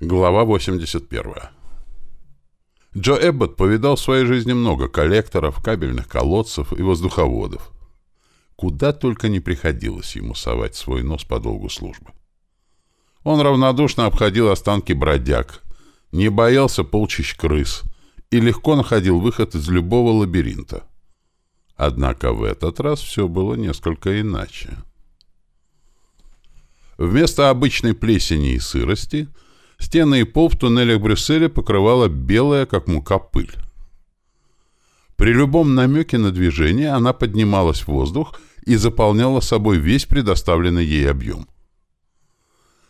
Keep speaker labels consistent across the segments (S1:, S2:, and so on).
S1: Глава 81. Джо Эббот повидал в своей жизни много коллекторов, кабельных колодцев и воздуховодов. Куда только не приходилось ему совать свой нос по долгу службы. Он равнодушно обходил останки бродяг, не боялся полчищ крыс и легко находил выход из любого лабиринта. Однако в этот раз все было несколько иначе. Вместо обычной плесени и сырости – Стены и пол в туннелях Брюсселя покрывала белая, как мука, пыль. При любом намеке на движение она поднималась в воздух и заполняла собой весь предоставленный ей объем.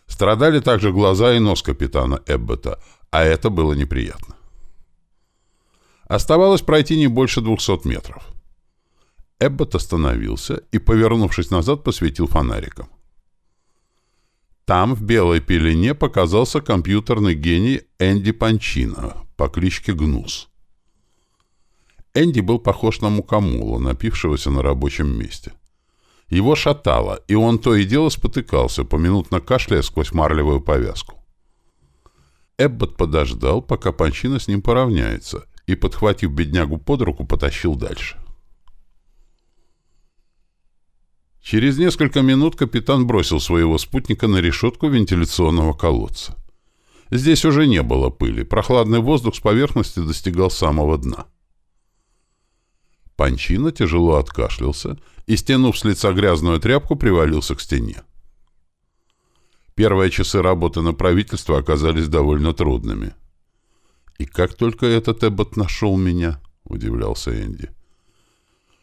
S1: Страдали также глаза и нос капитана Эббота, а это было неприятно. Оставалось пройти не больше двухсот метров. Эббот остановился и, повернувшись назад, посветил фонариком. Там, в белой пелене, показался компьютерный гений Энди Панчино по кличке Гнус. Энди был похож на мукомола, напившегося на рабочем месте. Его шатало, и он то и дело спотыкался, поминутно кашляя сквозь марлевую повязку. Эббот подождал, пока Панчино с ним поравняется, и, подхватив беднягу под руку, потащил дальше. Через несколько минут капитан бросил своего спутника на решетку вентиляционного колодца. Здесь уже не было пыли, прохладный воздух с поверхности достигал самого дна. Панчина тяжело откашлялся и, стянув с лица грязную тряпку, привалился к стене. Первые часы работы на правительство оказались довольно трудными. «И как только этот Эббот нашел меня?» — удивлялся Энди.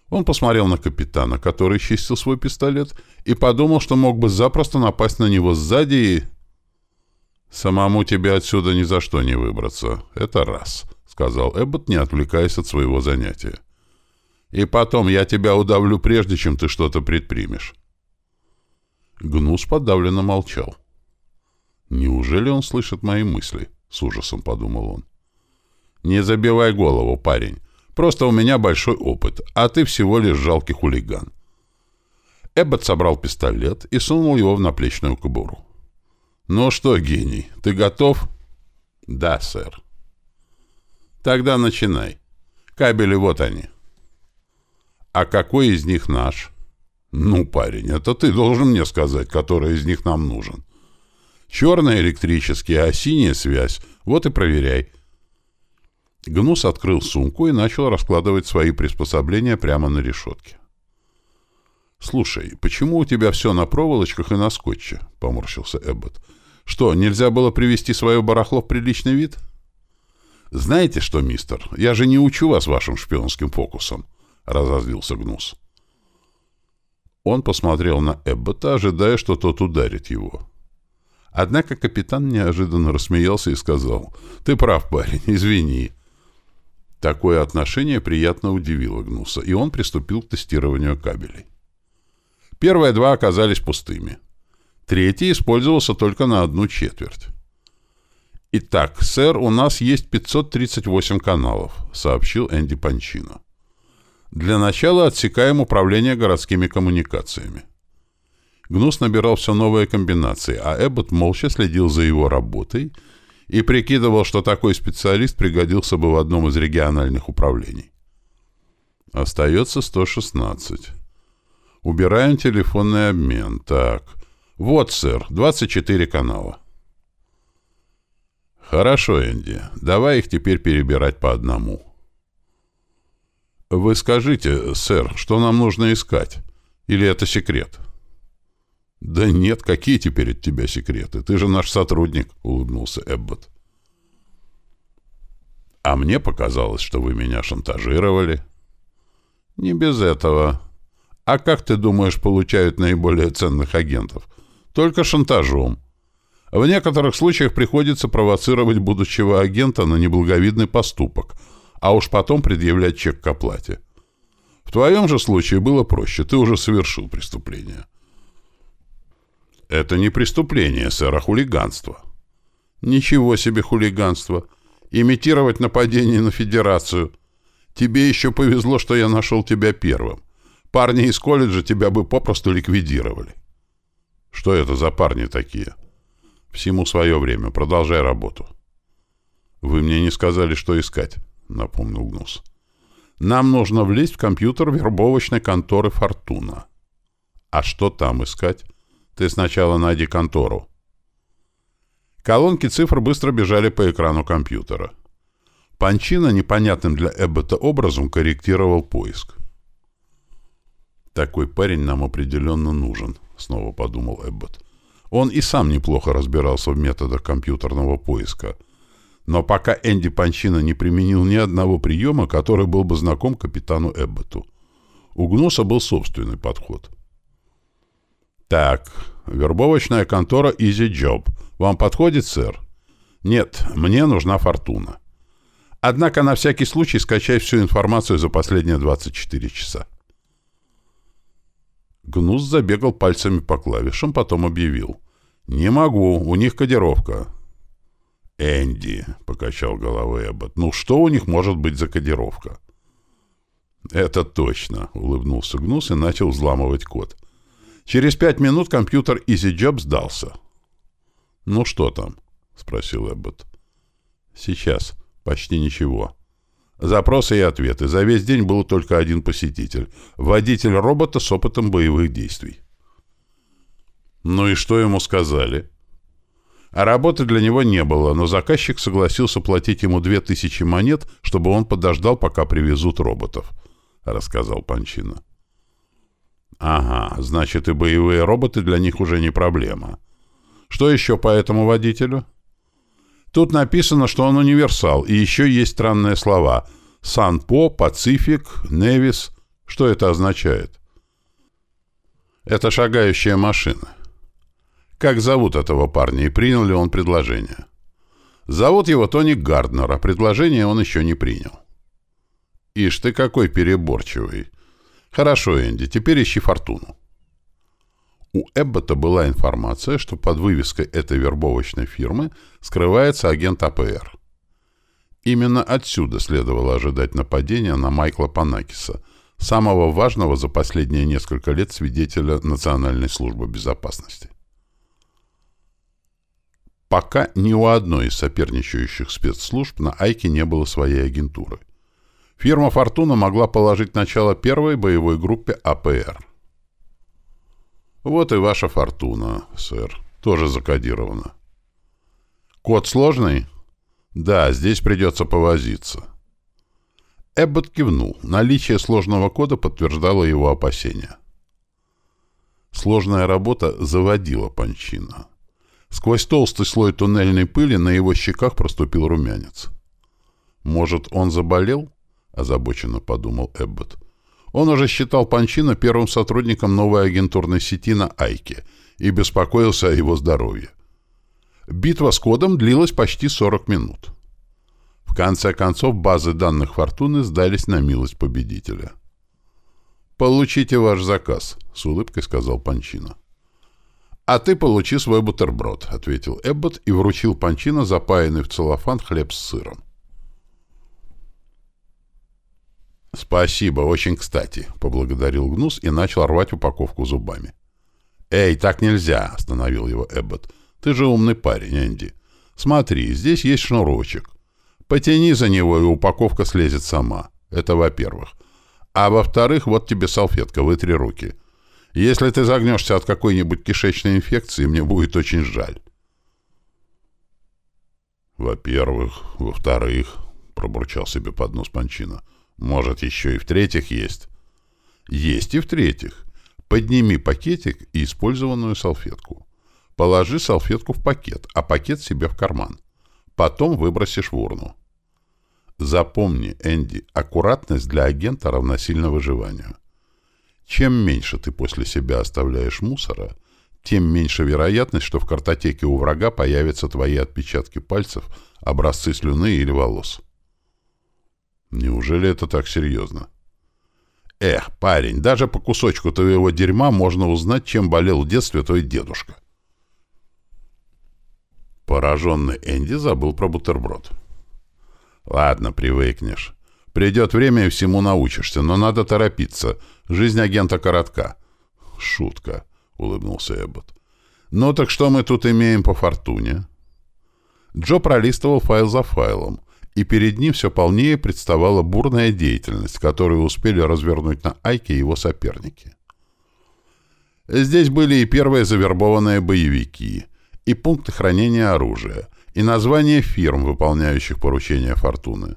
S1: Он посмотрел на капитана, который чистил свой пистолет, и подумал, что мог бы запросто напасть на него сзади и... «Самому тебе отсюда ни за что не выбраться. Это раз», — сказал Эббот, не отвлекаясь от своего занятия. «И потом я тебя удавлю, прежде чем ты что-то предпримешь». Гнус подавленно молчал. «Неужели он слышит мои мысли?» — с ужасом подумал он. «Не забивай голову, парень. Просто у меня большой опыт, а ты всего лишь жалкий хулиган. Эббот собрал пистолет и сунул его в наплечную кобуру. «Ну что, гений, ты готов?» «Да, сэр». «Тогда начинай. Кабели вот они». «А какой из них наш?» «Ну, парень, это ты должен мне сказать, который из них нам нужен. Черный электрический, а синяя связь. Вот и проверяй. Гнус открыл сумку и начал раскладывать свои приспособления прямо на решетке. «Слушай, почему у тебя все на проволочках и на скотче?» — поморщился Эббот. «Что, нельзя было привести свое барахло в приличный вид?» «Знаете что, мистер, я же не учу вас вашим шпионским фокусом», — разозлился Гнус. Он посмотрел на Эббота, ожидая, что тот ударит его. Однако капитан неожиданно рассмеялся и сказал, «Ты прав, парень, извини. Такое отношение приятно удивило Гнуса, и он приступил к тестированию кабелей. Первые два оказались пустыми. Третий использовался только на одну четверть. «Итак, сэр, у нас есть 538 каналов», — сообщил Энди Панчино. «Для начала отсекаем управление городскими коммуникациями». Гнус набирал все новые комбинации, а Эббот молча следил за его работой — и прикидывал, что такой специалист пригодился бы в одном из региональных управлений. Остается 116. Убираем телефонный обмен. Так. Вот, сэр, 24 канала. Хорошо, Энди. Давай их теперь перебирать по одному. Вы скажите, сэр, что нам нужно искать? Или это секрет? «Да нет, какие теперь от тебя секреты? Ты же наш сотрудник», — улыбнулся Эббот. «А мне показалось, что вы меня шантажировали». «Не без этого. А как ты думаешь, получают наиболее ценных агентов? Только шантажом. В некоторых случаях приходится провоцировать будущего агента на неблаговидный поступок, а уж потом предъявлять чек к оплате. В твоем же случае было проще, ты уже совершил преступление». Это не преступление, сэр, а хулиганство. Ничего себе хулиганство. Имитировать нападение на Федерацию. Тебе еще повезло, что я нашел тебя первым. Парни из колледжа тебя бы попросту ликвидировали. Что это за парни такие? Всему свое время. Продолжай работу. Вы мне не сказали, что искать, напомнил Гнус. Нам нужно влезть в компьютер вербовочной конторы «Фортуна». А что там искать? Ты сначала найди контору. Колонки цифр быстро бежали по экрану компьютера. Панчина непонятным для Эббота образом корректировал поиск. «Такой парень нам определенно нужен», — снова подумал Эббот. Он и сам неплохо разбирался в методах компьютерного поиска. Но пока Энди Панчина не применил ни одного приема, который был бы знаком капитану Эбботу. У Гноса был собственный подход. «Так, вербовочная контора Easy Job. Вам подходит, сэр?» «Нет, мне нужна фортуна. Однако на всякий случай скачай всю информацию за последние 24 часа». Гнус забегал пальцами по клавишам, потом объявил. «Не могу, у них кодировка». «Энди», — покачал головой Эббот, — «ну что у них может быть за кодировка?» «Это точно», — улыбнулся Гнус и начал взламывать код. Через пять минут компьютер EasyJob сдался. «Ну что там?» — спросил Эббот. «Сейчас. Почти ничего. Запросы и ответы. За весь день был только один посетитель. Водитель робота с опытом боевых действий. Ну и что ему сказали? А работы для него не было, но заказчик согласился платить ему две тысячи монет, чтобы он подождал, пока привезут роботов, — рассказал Панчина. Ага, значит и боевые роботы для них уже не проблема. Что еще по этому водителю? — Тут написано, что он универсал, и еще есть странные слова. Сан-По, Пацифик, Невис. Что это означает? Это шагающая машина. Как зовут этого парня и принял ли он предложение? Зовут его Тони Гарднер, а предложение он еще не принял. Ишь ты какой переборчивый. Хорошо, Энди, теперь ищи фортуну. У Эббота была информация, что под вывеской этой вербовочной фирмы скрывается агент АПР. Именно отсюда следовало ожидать нападения на Майкла Панакиса, самого важного за последние несколько лет свидетеля Национальной службы безопасности. Пока ни у одной из соперничающих спецслужб на Айке не было своей агентуры. Фирма «Фортуна» могла положить начало первой боевой группе АПР. Вот и ваша фортуна, сэр. Тоже закодирована. Код сложный? Да, здесь придется повозиться. Эббот кивнул. Наличие сложного кода подтверждало его опасения. Сложная работа заводила Панчина. Сквозь толстый слой туннельной пыли на его щеках проступил румянец. «Может, он заболел?» — озабоченно подумал Эббот. Он уже считал Панчина первым сотрудником новой агентурной сети на Айке и беспокоился о его здоровье. Битва с кодом длилась почти 40 минут. В конце концов, базы данных «Фортуны» сдались на милость победителя. «Получите ваш заказ», — с улыбкой сказал Панчина. «А ты получи свой бутерброд», — ответил Эббот и вручил Панчина запаянный в целлофан хлеб с сыром. «Спасибо, очень кстати», — поблагодарил Гнус и начал рвать упаковку зубами. «Эй, так нельзя», — остановил его Эббот. «Ты же умный парень, Энди. Смотри, здесь есть шнурочек. Потяни за него, и упаковка слезет сама. Это во-первых. А во-вторых, вот тебе салфетка, вытри руки. Если ты загнешься от какой-нибудь кишечной инфекции, мне будет очень жаль». «Во-первых, во-вторых», — пробурчал себе под нос Панчина, — может, еще и в-третьих есть? Есть и в-третьих. Подними пакетик и использованную салфетку. Положи салфетку в пакет, а пакет себе в карман. Потом выбросишь в урну. Запомни, Энди, аккуратность для агента равносильно выживанию. Чем меньше ты после себя оставляешь мусора, тем меньше вероятность, что в картотеке у врага появятся твои отпечатки пальцев, образцы слюны или волос. Неужели это так серьезно? Эх, парень, даже по кусочку твоего дерьма можно узнать, чем болел в детстве твой дедушка. Пораженный Энди забыл про бутерброд. Ладно, привыкнешь. Придет время и всему научишься, но надо торопиться. Жизнь агента коротка. Шутка, улыбнулся Эббот. Ну так что мы тут имеем по фортуне? Джо пролистывал файл за файлом, и перед ним все полнее представала бурная деятельность, которую успели развернуть на Айке его соперники. Здесь были и первые завербованные боевики, и пункты хранения оружия, и названия фирм, выполняющих поручения Фортуны.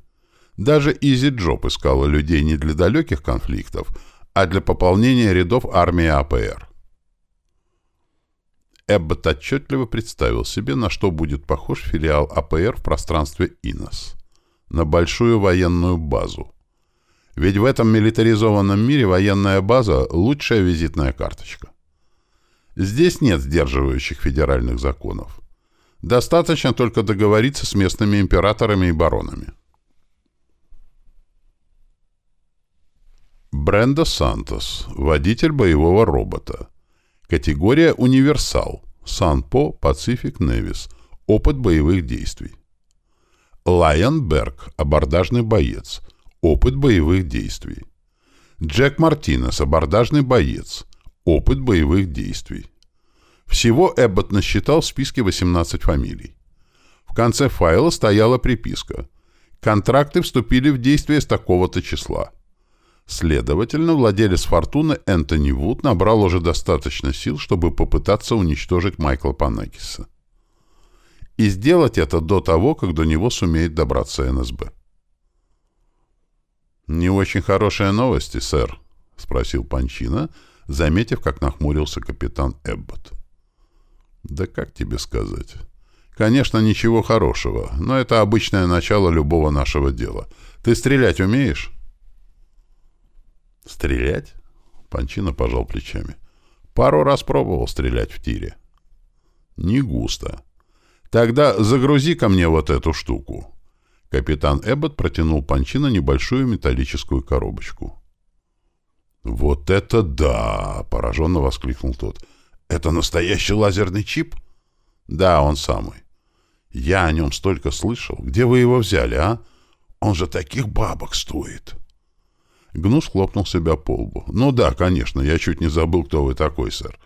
S1: Даже Изи Джоб искала людей не для далеких конфликтов, а для пополнения рядов армии АПР. Эббот отчетливо представил себе, на что будет похож филиал АПР в пространстве Инос. На большую военную базу. Ведь в этом милитаризованном мире военная база – лучшая визитная карточка. Здесь нет сдерживающих федеральных законов. Достаточно только договориться с местными императорами и баронами. Бренда Сантос, водитель боевого робота. Категория «Универсал», Санпо, Пацифик, Невис, опыт боевых действий. Лайон Берг, абордажный боец, опыт боевых действий. Джек Мартинес, абордажный боец, Опыт боевых действий. Всего Эббот насчитал в списке 18 фамилий. В конце файла стояла приписка. Контракты вступили в действие с такого-то числа. Следовательно, владелец «Фортуны» Энтони Вуд набрал уже достаточно сил, чтобы попытаться уничтожить Майкла Панакиса. И сделать это до того, как до него сумеет добраться НСБ. «Не очень хорошие новости, сэр», — спросил Панчина, — заметив, как нахмурился капитан Эббот. «Да как тебе сказать?» «Конечно, ничего хорошего, но это обычное начало любого нашего дела. Ты стрелять умеешь?» «Стрелять?» — Панчина пожал плечами. «Пару раз пробовал стрелять в тире». «Не густо. Тогда загрузи ко мне вот эту штуку». Капитан Эббот протянул Панчина небольшую металлическую коробочку. «Вот это да!» — пораженно воскликнул тот. «Это настоящий лазерный чип?» «Да, он самый. Я о нем столько слышал. Где вы его взяли, а? Он же таких бабок стоит!» Гнус хлопнул себя по лбу. «Ну да, конечно, я чуть не забыл, кто вы такой, сэр».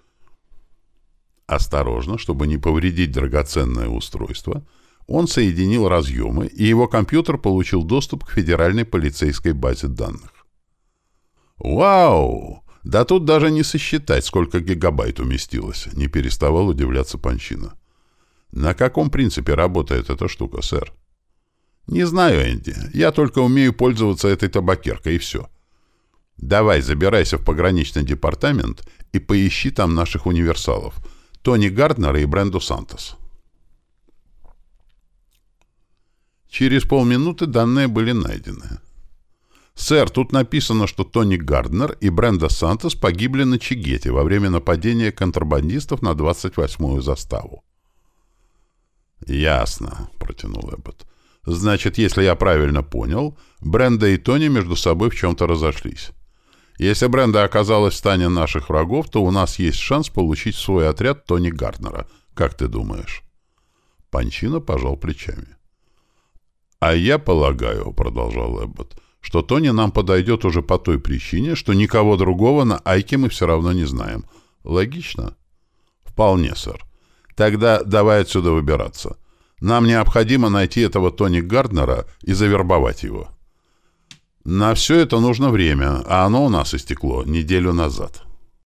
S1: Осторожно, чтобы не повредить драгоценное устройство, он соединил разъемы, и его компьютер получил доступ к федеральной полицейской базе данных. «Вау! Да тут даже не сосчитать, сколько гигабайт уместилось», — не переставал удивляться Панчина. «На каком принципе работает эта штука, сэр?» «Не знаю, Энди. Я только умею пользоваться этой табакеркой, и все. Давай, забирайся в пограничный департамент и поищи там наших универсалов. Тони Гарднера и Бренду Сантос». Через полминуты данные были найдены. «Сэр, тут написано, что Тони Гарднер и Бренда Сантос погибли на Чигете во время нападения контрабандистов на 28-ю заставу». «Ясно», — протянул Эббот. «Значит, если я правильно понял, Бренда и Тони между собой в чем-то разошлись. Если Бренда оказалась в стане наших врагов, то у нас есть шанс получить свой отряд Тони Гарднера. Как ты думаешь?» Панчина пожал плечами. «А я полагаю», — продолжал Эббот, что Тони нам подойдет уже по той причине, что никого другого на Айке мы все равно не знаем. Логично? Вполне, сэр. Тогда давай отсюда выбираться. Нам необходимо найти этого Тони Гарднера и завербовать его. На все это нужно время, а оно у нас истекло неделю назад».